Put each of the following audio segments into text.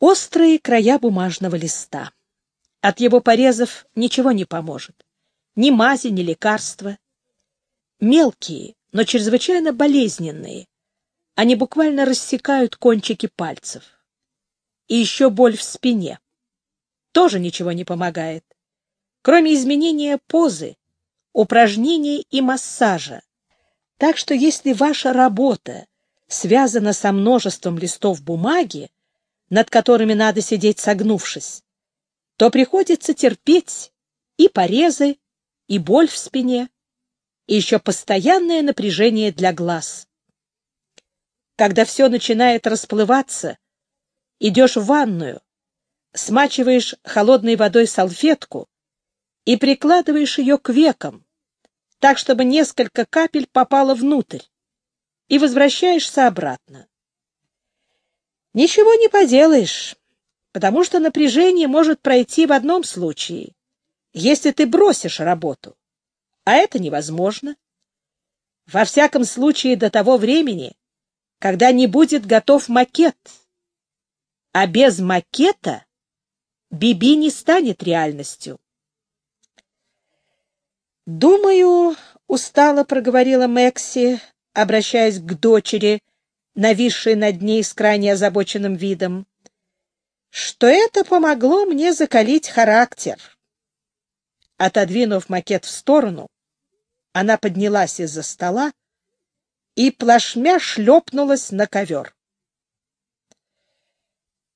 Острые края бумажного листа. От его порезов ничего не поможет. Ни мази, ни лекарства. Мелкие, но чрезвычайно болезненные. Они буквально рассекают кончики пальцев. И еще боль в спине. Тоже ничего не помогает. Кроме изменения позы, упражнений и массажа. Так что если ваша работа связана со множеством листов бумаги, над которыми надо сидеть согнувшись, то приходится терпеть и порезы, и боль в спине, и еще постоянное напряжение для глаз. Когда все начинает расплываться, идешь в ванную, смачиваешь холодной водой салфетку и прикладываешь ее к векам, так, чтобы несколько капель попало внутрь, и возвращаешься обратно. Ничего не поделаешь, потому что напряжение может пройти в одном случае, если ты бросишь работу, а это невозможно. Во всяком случае до того времени, когда не будет готов макет. А без макета Биби не станет реальностью. «Думаю, — устало проговорила Мэкси, обращаясь к дочери, нависшей над ней с крайне озабоченным видом, что это помогло мне закалить характер. Отодвинув макет в сторону, она поднялась из-за стола и плашмя шлепнулась на ковер.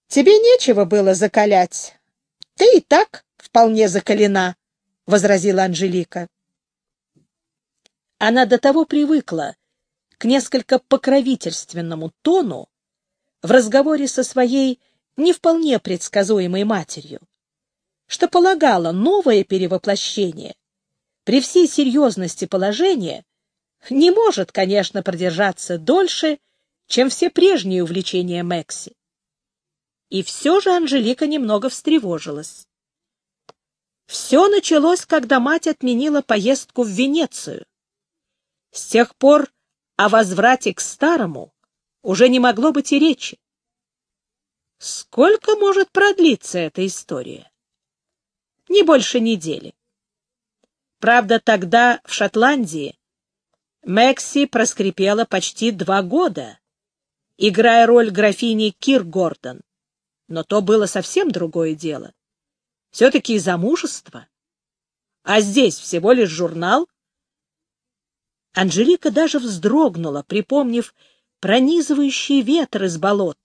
«Тебе нечего было закалять. Ты и так вполне закалена», — возразила Анжелика. Она до того привыкла несколько покровительственному тону в разговоре со своей не вполне предсказуемой матерью, что полагала новое перевоплощение при всей серьезности положения не может, конечно, продержаться дольше, чем все прежние увлечения Мэкси. И все же Анжелика немного встревожилась. Все началось, когда мать отменила поездку в Венецию. С тех пор о возврате к старому уже не могло быть и речи. Сколько может продлиться эта история? Не больше недели. Правда, тогда в Шотландии Мэкси проскрипела почти два года, играя роль графини Кир Гордон. Но то было совсем другое дело. Все-таки замужество. А здесь всего лишь журнал, Анжелика даже вздрогнула, припомнив пронизывающий ветер из болот,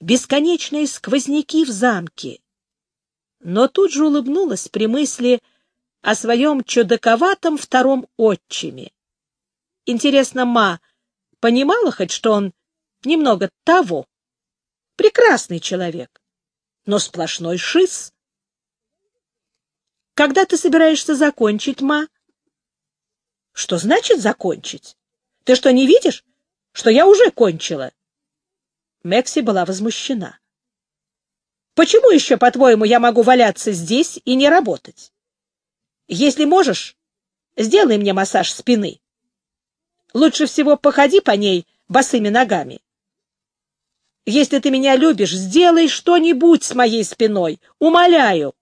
бесконечные сквозняки в замке. Но тут же улыбнулась при мысли о своем чудаковатом втором отчиме. Интересно, Ма понимала хоть, что он немного того? Прекрасный человек, но сплошной шиз. Когда ты собираешься закончить, Ма? Что значит закончить? Ты что, не видишь, что я уже кончила? Мекси была возмущена. Почему еще, по-твоему, я могу валяться здесь и не работать? Если можешь, сделай мне массаж спины. Лучше всего походи по ней босыми ногами. Если ты меня любишь, сделай что-нибудь с моей спиной, умоляю.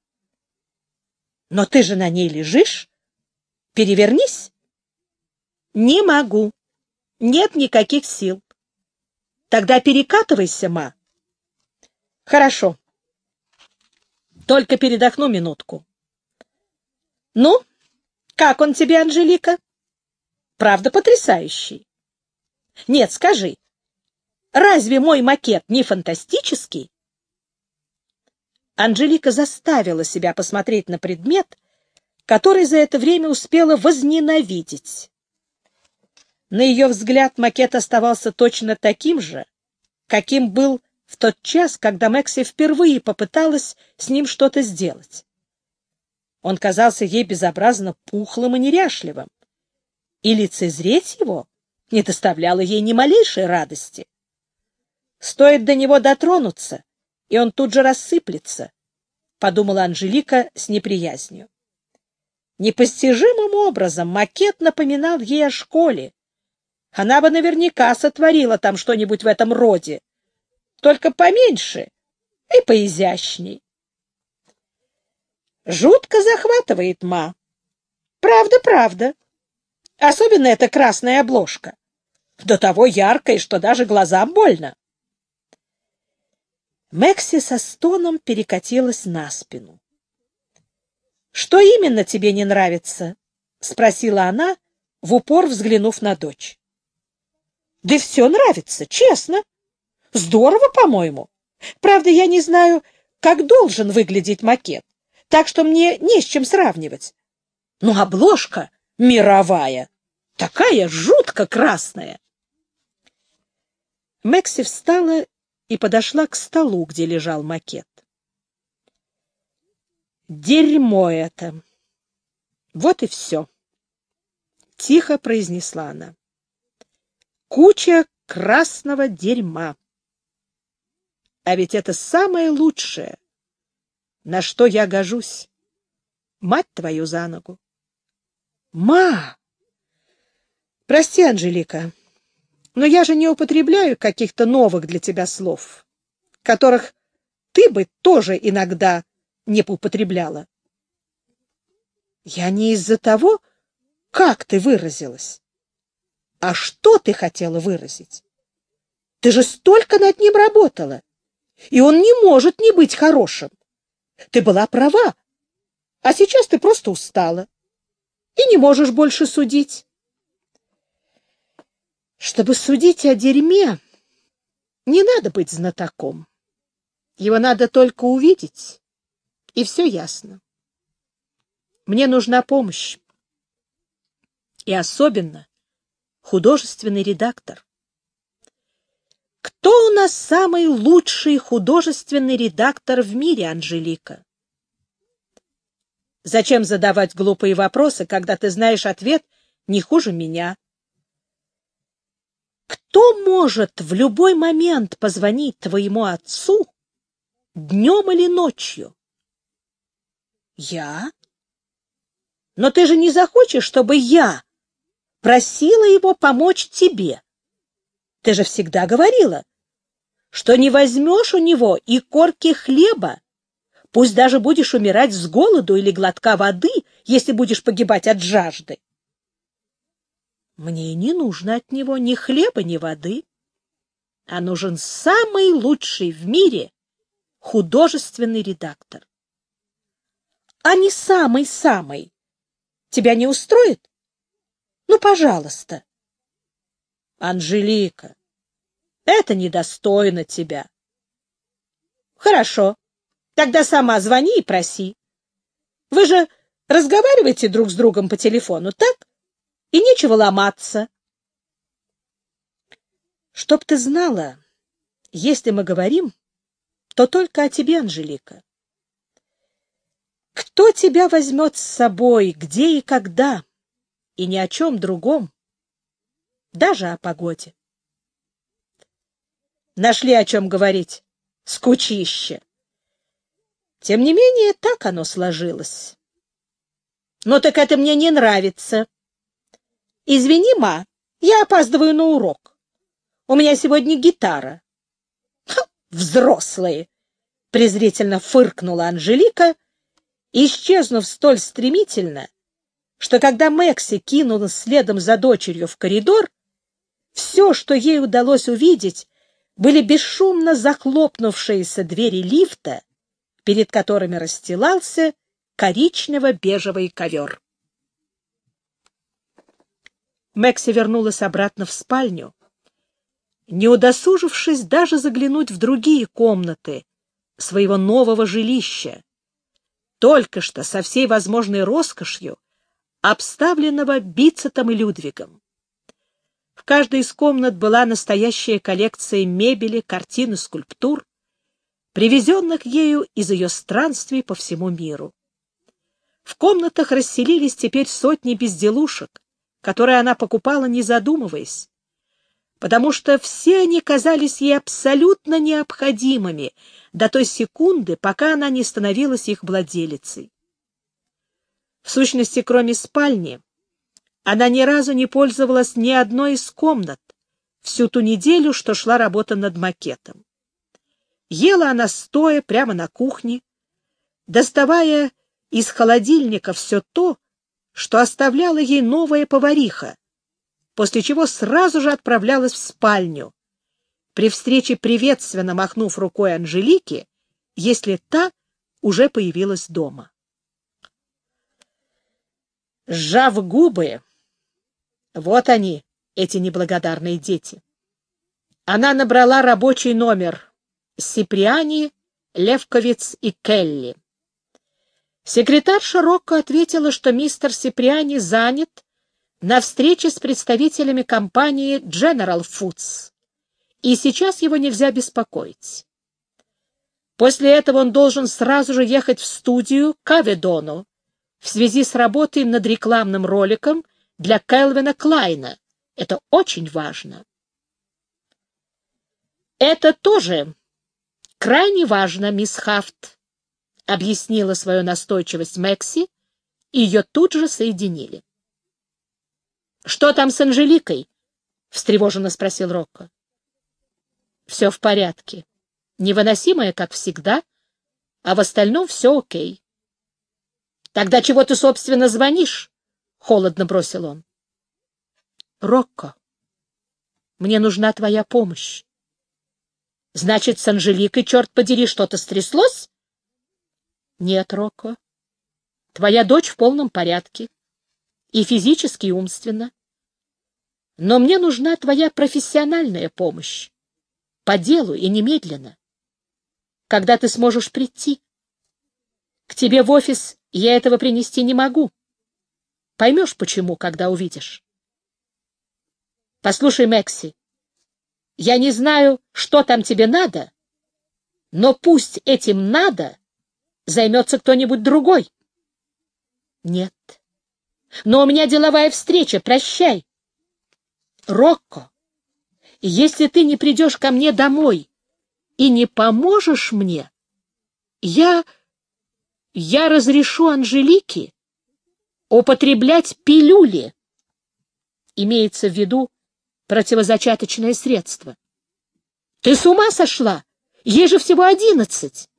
Но ты же на ней лежишь. Перевернись. Не могу. Нет никаких сил. Тогда перекатывайся, ма. Хорошо. Только передохну минутку. Ну, как он тебе, Анжелика? Правда, потрясающий. Нет, скажи, разве мой макет не фантастический? Анжелика заставила себя посмотреть на предмет, который за это время успела возненавидеть. На ее взгляд макет оставался точно таким же, каким был в тот час, когда Мэкси впервые попыталась с ним что-то сделать. Он казался ей безобразно пухлым и неряшливым, и лицезреть его не доставляло ей ни малейшей радости. Стоит до него дотронуться, и он тут же рассыплется, — подумала Анжелика с неприязнью. Непостижимым образом макет напоминал ей о школе, она бы наверняка сотворила там что-нибудь в этом роде. Только поменьше и поизящней. Жутко захватывает, ма. Правда, правда. Особенно эта красная обложка. До того яркая, что даже глазам больно. Мэкси со стоном перекатилась на спину. — Что именно тебе не нравится? — спросила она, в упор взглянув на дочь. — Да все нравится, честно. Здорово, по-моему. Правда, я не знаю, как должен выглядеть макет, так что мне не с чем сравнивать. Но обложка мировая, такая жутко красная. Мэкси встала и подошла к столу, где лежал макет. «Дерьмо это! Вот и все!» — тихо произнесла она. «Куча красного дерьма! А ведь это самое лучшее, на что я гожусь. Мать твою за ногу!» «Ма!» «Прости, Анжелика!» Но я же не употребляю каких-то новых для тебя слов, которых ты бы тоже иногда не употребляла. Я не из-за того, как ты выразилась. А что ты хотела выразить? Ты же столько над ним работала, и он не может не быть хорошим. Ты была права, а сейчас ты просто устала и не можешь больше судить. Чтобы судить о дерьме, не надо быть знатоком. Его надо только увидеть, и все ясно. Мне нужна помощь. И особенно художественный редактор. Кто у нас самый лучший художественный редактор в мире, Анжелика? Зачем задавать глупые вопросы, когда ты знаешь ответ не хуже меня? Кто может в любой момент позвонить твоему отцу днем или ночью? Я? Но ты же не захочешь, чтобы я просила его помочь тебе. Ты же всегда говорила, что не возьмешь у него и корки хлеба, пусть даже будешь умирать с голоду или глотка воды, если будешь погибать от жажды. Мне не нужно от него ни хлеба, ни воды, а нужен самый лучший в мире художественный редактор. А не самый-самый. Тебя не устроит? Ну, пожалуйста. Анжелика, это недостойно тебя. Хорошо, тогда сама звони и проси. Вы же разговариваете друг с другом по телефону, так? и нечего ломаться. Чтоб ты знала, если мы говорим, то только о тебе, Анжелика. Кто тебя возьмет с собой, где и когда, и ни о чем другом, даже о погоде. Нашли о чем говорить, скучище. Тем не менее, так оно сложилось. Но так это мне не нравится. Извини, ма, я опаздываю на урок. У меня сегодня гитара. Ха, взрослые! презрительно фыркнула Анжелика, исчезнув столь стремительно, что когда Мэкси кинулась следом за дочерью в коридор, все, что ей удалось увидеть, были бесшумно захлопнувшиеся двери лифта, перед которыми расстилался коричнево-бежевый ковер. Мэкси вернулась обратно в спальню, не удосужившись даже заглянуть в другие комнаты своего нового жилища, только что со всей возможной роскошью, обставленного Бицетом и Людвигом. В каждой из комнат была настоящая коллекция мебели, картин и скульптур, привезенных ею из ее странствий по всему миру. В комнатах расселились теперь сотни безделушек, которые она покупала, не задумываясь, потому что все они казались ей абсолютно необходимыми до той секунды, пока она не становилась их владелицей. В сущности, кроме спальни, она ни разу не пользовалась ни одной из комнат всю ту неделю, что шла работа над макетом. Ела она стоя прямо на кухне, доставая из холодильника все то, что оставляла ей новая повариха, после чего сразу же отправлялась в спальню, при встрече приветственно махнув рукой Анжелике, если та уже появилась дома. Сжав губы, вот они, эти неблагодарные дети. Она набрала рабочий номер Сиприани, Левковиц и Келли. Секретарша Рокко ответила, что мистер Сиприани занят на встрече с представителями компании General Foods, и сейчас его нельзя беспокоить. После этого он должен сразу же ехать в студию к Аведону в связи с работой над рекламным роликом для Келвина Клайна. Это очень важно. Это тоже крайне важно, мисс Хафт, — объяснила свою настойчивость Мэкси, и ее тут же соединили. — Что там с Анжеликой? — встревоженно спросил Рокко. — Все в порядке. Невыносимая, как всегда, а в остальном все окей. — Тогда чего ты, собственно, звонишь? — холодно бросил он. — Рокко, мне нужна твоя помощь. — Значит, с Анжеликой, черт подери, что-то стряслось? Нет, Рокко. Твоя дочь в полном порядке. И физически, и умственно. Но мне нужна твоя профессиональная помощь. По делу и немедленно. Когда ты сможешь прийти? К тебе в офис я этого принести не могу. Поймешь, почему, когда увидишь. Послушай, Мэкси, я не знаю, что там тебе надо, но пусть этим надо займется кто-нибудь другой. Нет. Но у меня деловая встреча, прощай. Рокко, если ты не придешь ко мне домой и не поможешь мне, я... я разрешу Анжелике употреблять пилюли. Имеется в виду противозачаточное средство. Ты с ума сошла? Ей же всего одиннадцать.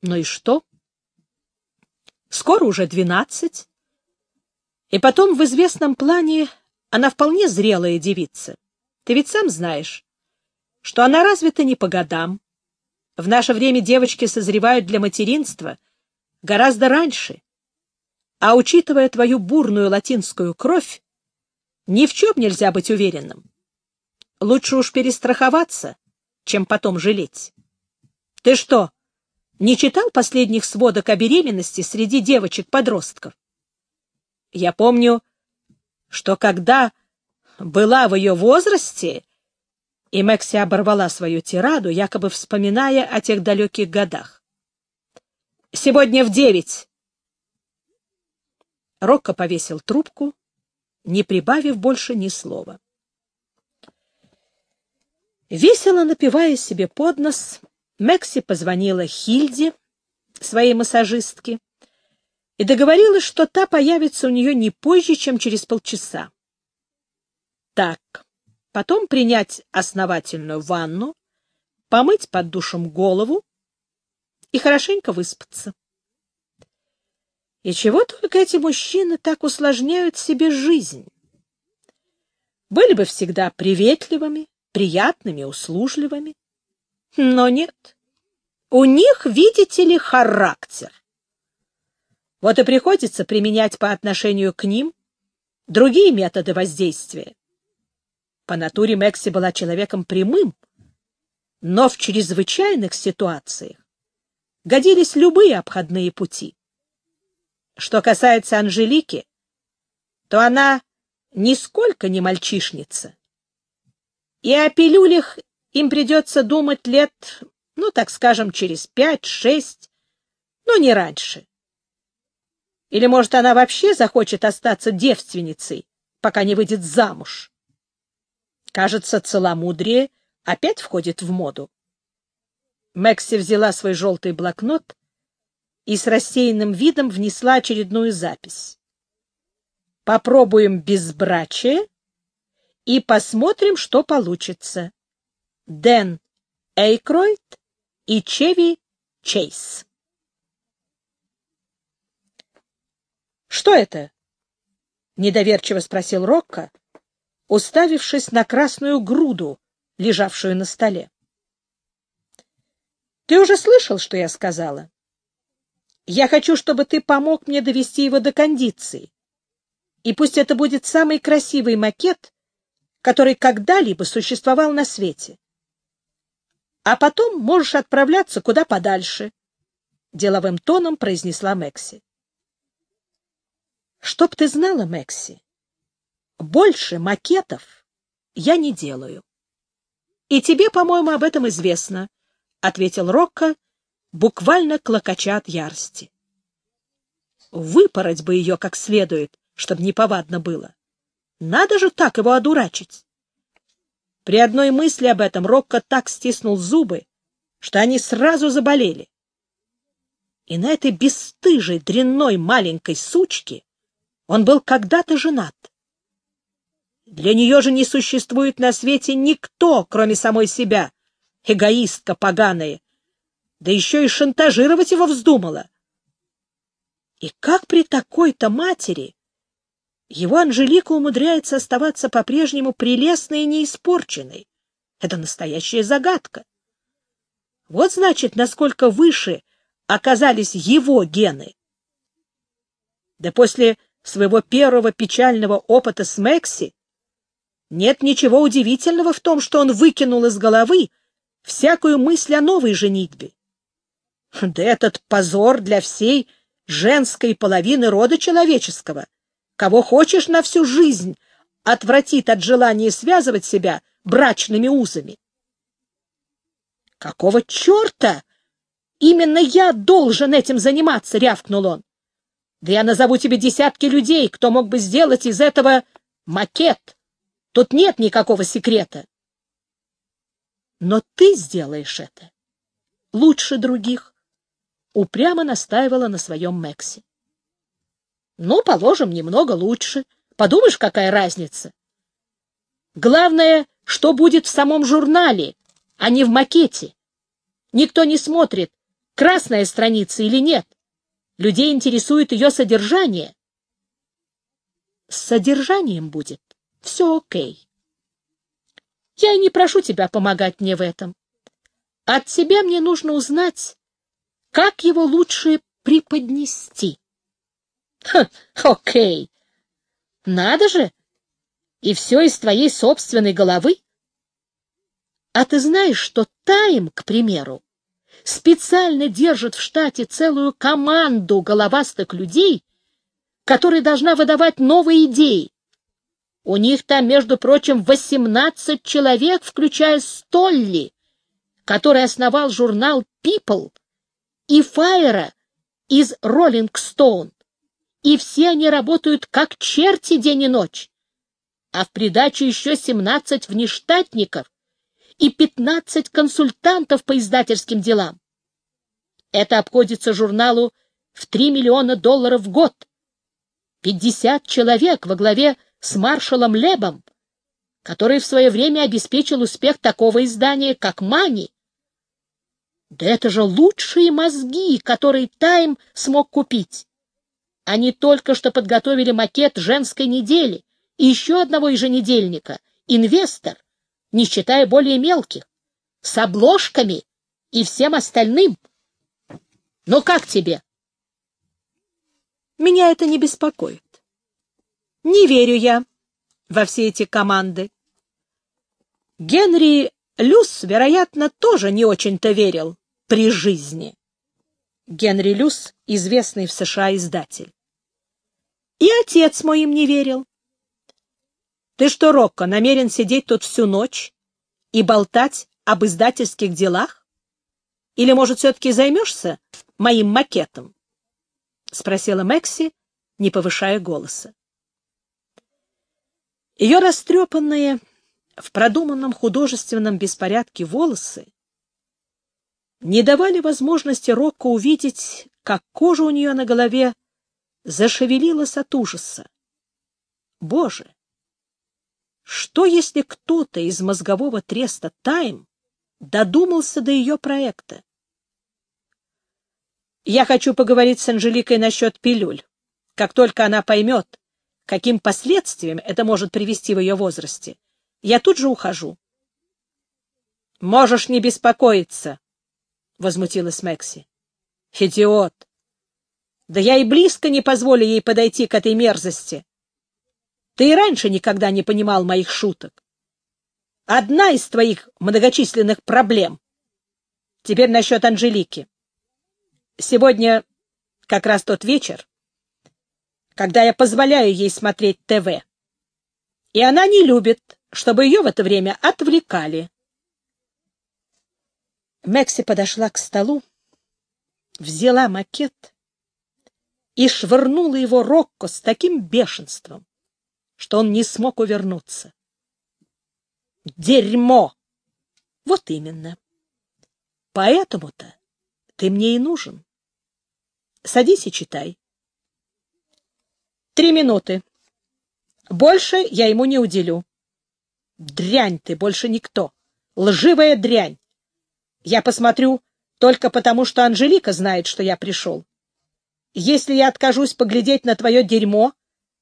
Ну и что? Скоро уже двенадцать. И потом в известном плане она вполне зрелая девица. Ты ведь сам знаешь, что она развита не по годам. В наше время девочки созревают для материнства гораздо раньше. А учитывая твою бурную латинскую кровь, ни в чем нельзя быть уверенным. Лучше уж перестраховаться, чем потом жалеть. Ты что, не читал последних сводок о беременности среди девочек-подростков. Я помню, что когда была в ее возрасте, и Мэкси оборвала свою тираду, якобы вспоминая о тех далеких годах. «Сегодня в девять!» Рокко повесил трубку, не прибавив больше ни слова. Весело напивая себе под нос, Мэкси позвонила Хильде, своей массажистке, и договорилась, что та появится у нее не позже, чем через полчаса. Так, потом принять основательную ванну, помыть под душем голову и хорошенько выспаться. И чего только эти мужчины так усложняют себе жизнь? Были бы всегда приветливыми, приятными, услужливыми. Но нет. У них, видите ли, характер. Вот и приходится применять по отношению к ним другие методы воздействия. По натуре Мэкси была человеком прямым, но в чрезвычайных ситуациях годились любые обходные пути. Что касается Анжелики, то она нисколько не мальчишница. И о пилюлях им придется думать лет, ну, так скажем, через пять-шесть, но не раньше. Или, может, она вообще захочет остаться девственницей, пока не выйдет замуж? Кажется, целомудрие опять входит в моду. Мэкси взяла свой желтый блокнот и с рассеянным видом внесла очередную запись. Попробуем безбрачие и посмотрим, что получится. Дэн Эйкройд, и Чеви Чейз. «Что это?» — недоверчиво спросил Рокко, уставившись на красную груду, лежавшую на столе. «Ты уже слышал, что я сказала? Я хочу, чтобы ты помог мне довести его до кондиции. И пусть это будет самый красивый макет, который когда-либо существовал на свете. А потом можешь отправляться куда подальше, — деловым тоном произнесла Мэкси. Чтоб ты знала, Мэкси, больше макетов я не делаю. И тебе, по-моему, об этом известно, — ответил Рокко, буквально клокоча от ярости. Выпороть бы ее как следует, чтобы неповадно было. Надо же так его одурачить. При одной мысли об этом Рокко так стиснул зубы, что они сразу заболели. И на этой бесстыжей, дрянной маленькой сучке он был когда-то женат. Для нее же не существует на свете никто, кроме самой себя, эгоистка поганая, да еще и шантажировать его вздумала. И как при такой-то матери его Анжелика умудряется оставаться по-прежнему прелестной и неиспорченной? Это настоящая загадка. Вот значит, насколько выше оказались его гены. Да после своего первого печального опыта с Мэкси нет ничего удивительного в том, что он выкинул из головы всякую мысль о новой женитьбе. Да этот позор для всей женской половины рода человеческого, кого хочешь на всю жизнь, отвратит от желания связывать себя брачными узами. «Какого черта? Именно я должен этим заниматься!» — рявкнул он. «Да я назову тебе десятки людей, кто мог бы сделать из этого макет. Тут нет никакого секрета». «Но ты сделаешь это лучше других», — упрямо настаивала на своем Мэкси. Ну, положим, немного лучше. Подумаешь, какая разница. Главное, что будет в самом журнале, а не в макете. Никто не смотрит, красная страница или нет. Людей интересует ее содержание. С содержанием будет все окей. Я и не прошу тебя помогать мне в этом. От тебя мне нужно узнать, как его лучше преподнести. Ха, окей. Надо же! И все из твоей собственной головы? А ты знаешь, что Тайм, к примеру, специально держит в штате целую команду головастых людей, которая должна выдавать новые идеи. У них там, между прочим, 18 человек, включая Столли, который основал журнал People, и Файера из Rolling Stone и все они работают как черти день и ночь. А в придачу еще 17 внештатников и 15 консультантов по издательским делам. Это обходится журналу в 3 миллиона долларов в год. 50 человек во главе с маршалом Лебом, который в свое время обеспечил успех такого издания, как «Мани». Да это же лучшие мозги, которые Тайм смог купить. Они только что подготовили макет женской недели и еще одного еженедельника, «Инвестор», не считая более мелких, с обложками и всем остальным. Ну как тебе? Меня это не беспокоит. Не верю я во все эти команды. Генри Люс, вероятно, тоже не очень-то верил при жизни. Генри Люс — известный в США издатель. И отец мой им не верил. Ты что, Рокко, намерен сидеть тут всю ночь и болтать об издательских делах? Или, может, все-таки займешься моим макетом? — спросила Мэкси, не повышая голоса. Ее растрепанные в продуманном художественном беспорядке волосы не давали возможности Рокко увидеть, как кожа у нее на голове зашевелилась от ужаса. Боже! Что, если кто-то из мозгового треста «Тайм» додумался до ее проекта? Я хочу поговорить с Анжеликой насчет пилюль. Как только она поймет, каким последствиям это может привести в ее возрасте, я тут же ухожу. — Можешь не беспокоиться, — возмутилась Мэкси. — Идиот! Да я и близко не позволю ей подойти к этой мерзости. Ты и раньше никогда не понимал моих шуток. Одна из твоих многочисленных проблем. Теперь насчет Анжелики. Сегодня как раз тот вечер, когда я позволяю ей смотреть ТВ. И она не любит, чтобы ее в это время отвлекали. Мэкси подошла к столу, взяла макет и швырнула его Рокко с таким бешенством, что он не смог увернуться. Дерьмо! Вот именно. Поэтому-то ты мне и нужен. Садись и читай. Три минуты. Больше я ему не уделю. Дрянь ты, больше никто. Лживая дрянь. Я посмотрю только потому, что Анжелика знает, что я пришел. Если я откажусь поглядеть на твое дерьмо,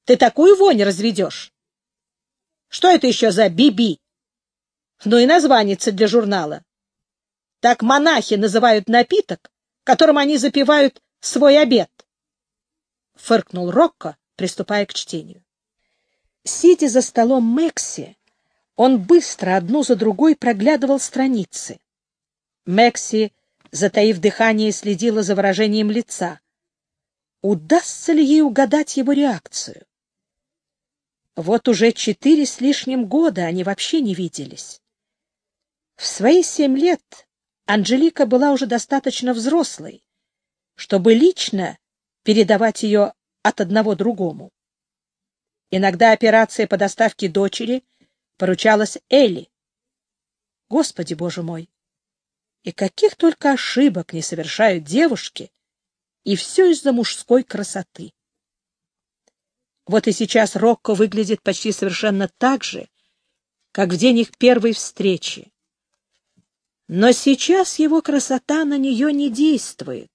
ты такую вонь разведешь. Что это еще за биби? Ну и названица для журнала. Так монахи называют напиток, которым они запивают свой обед. Фыркнул Рокко, приступая к чтению. Сидя за столом Мэкси, он быстро одну за другой проглядывал страницы. Мэкси, затаив дыхание, следила за выражением лица. Удастся ли ей угадать его реакцию? Вот уже четыре с лишним года они вообще не виделись. В свои семь лет Анжелика была уже достаточно взрослой, чтобы лично передавать ее от одного другому. Иногда операция по доставке дочери поручалась Элли. Господи, боже мой! И каких только ошибок не совершают девушки, и все из-за мужской красоты. Вот и сейчас Рокко выглядит почти совершенно так же, как в день их первой встречи. Но сейчас его красота на нее не действует,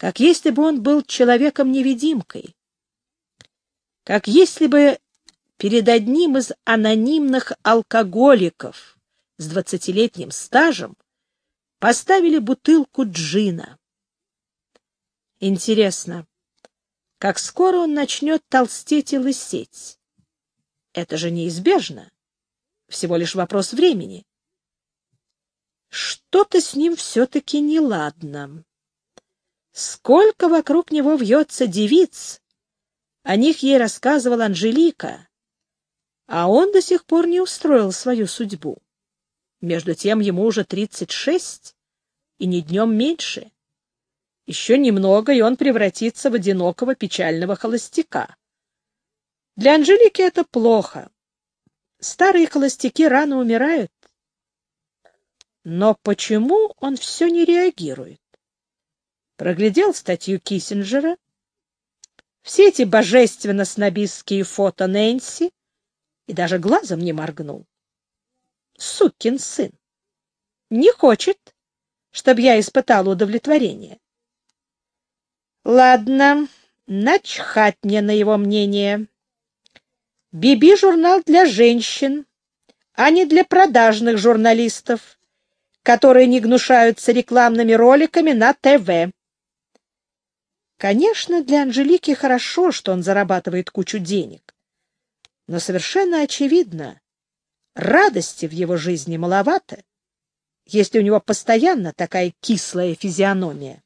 как если бы он был человеком-невидимкой, как если бы перед одним из анонимных алкоголиков с двадцатилетним стажем поставили бутылку джина. Интересно, как скоро он начнет толстеть и лысеть? Это же неизбежно. Всего лишь вопрос времени. Что-то с ним все-таки неладно. Сколько вокруг него вьется девиц, о них ей рассказывала Анжелика, а он до сих пор не устроил свою судьбу. Между тем ему уже тридцать шесть, и не днем меньше. Еще немного, и он превратится в одинокого печального холостяка. Для Анжелики это плохо. Старые холостяки рано умирают. Но почему он все не реагирует? Проглядел статью Киссинджера, все эти божественно-снобистские фото Нэнси и даже глазом не моргнул. Сукин сын! Не хочет, чтобы я испытала удовлетворение. Ладно, начхать мне на его мнение. Биби — журнал для женщин, а не для продажных журналистов, которые не гнушаются рекламными роликами на ТВ. Конечно, для Анжелики хорошо, что он зарабатывает кучу денег. Но совершенно очевидно, радости в его жизни маловато, если у него постоянно такая кислая физиономия.